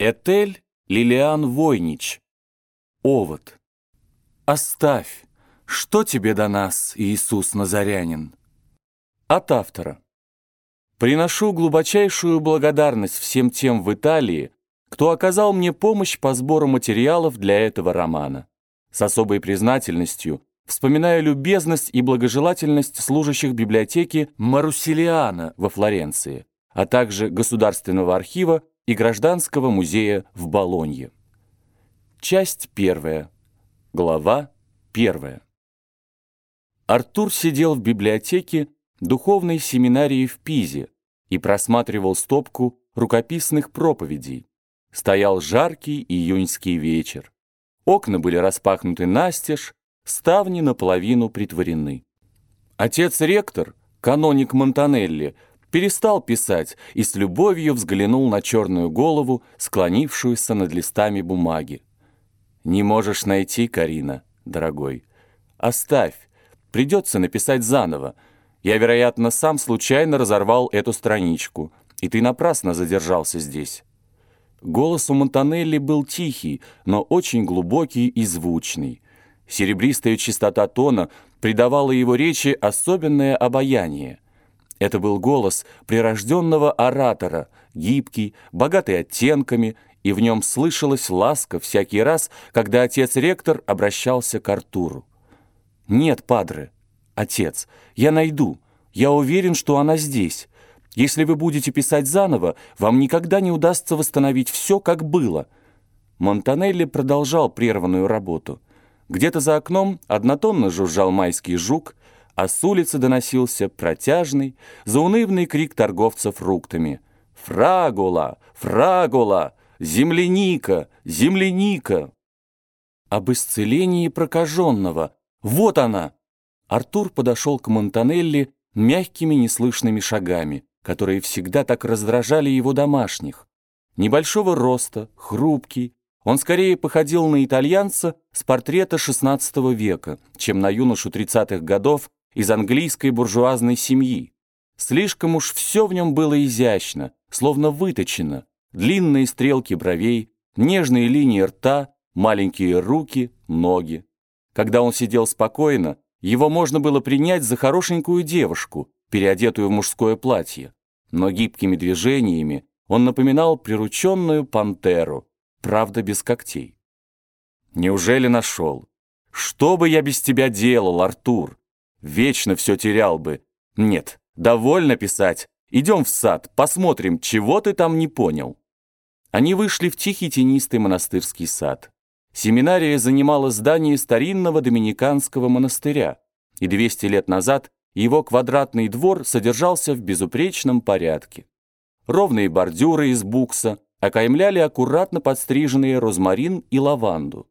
Этель Лилиан Войнич. Овод. Оставь, что тебе до нас, Иисус Назарянин? От автора. Приношу глубочайшую благодарность всем тем в Италии, кто оказал мне помощь по сбору материалов для этого романа. С особой признательностью вспоминаю любезность и благожелательность служащих библиотеки Марусилиана во Флоренции, а также Государственного архива и Гражданского музея в Болонье. Часть первая. Глава первая. Артур сидел в библиотеке духовной семинарии в Пизе и просматривал стопку рукописных проповедей. Стоял жаркий июньский вечер. Окна были распахнуты настежь, ставни наполовину притворены. Отец-ректор, каноник Монтанелли, перестал писать и с любовью взглянул на черную голову, склонившуюся над листами бумаги. «Не можешь найти, Карина, дорогой. Оставь, придется написать заново. Я, вероятно, сам случайно разорвал эту страничку, и ты напрасно задержался здесь». Голос у Монтанелли был тихий, но очень глубокий и звучный. Серебристая чистота тона придавала его речи особенное обаяние. Это был голос прирожденного оратора, гибкий, богатый оттенками, и в нем слышалась ласка всякий раз, когда отец-ректор обращался к Артуру. «Нет, падре, отец, я найду. Я уверен, что она здесь. Если вы будете писать заново, вам никогда не удастся восстановить все, как было». Монтанелли продолжал прерванную работу. Где-то за окном однотонно жужжал майский жук, а с улицы доносился протяжный, заунывный крик торговца фруктами. «Фрагула! Фрагула! Земляника! Земляника!» Об исцелении прокаженного. Вот она! Артур подошел к Монтанелли мягкими неслышными шагами, которые всегда так раздражали его домашних. Небольшого роста, хрупкий, он скорее походил на итальянца с портрета XVI века, чем на юношу 30-х годов из английской буржуазной семьи. Слишком уж все в нем было изящно, словно выточено. Длинные стрелки бровей, нежные линии рта, маленькие руки, ноги. Когда он сидел спокойно, его можно было принять за хорошенькую девушку, переодетую в мужское платье. Но гибкими движениями он напоминал прирученную пантеру, правда без когтей. «Неужели нашел? Что бы я без тебя делал, Артур? Вечно все терял бы. Нет, довольно писать. Идем в сад, посмотрим, чего ты там не понял. Они вышли в тихий тенистый монастырский сад. Семинария занимала здание старинного доминиканского монастыря, и 200 лет назад его квадратный двор содержался в безупречном порядке. Ровные бордюры из букса окаймляли аккуратно подстриженные розмарин и лаванду.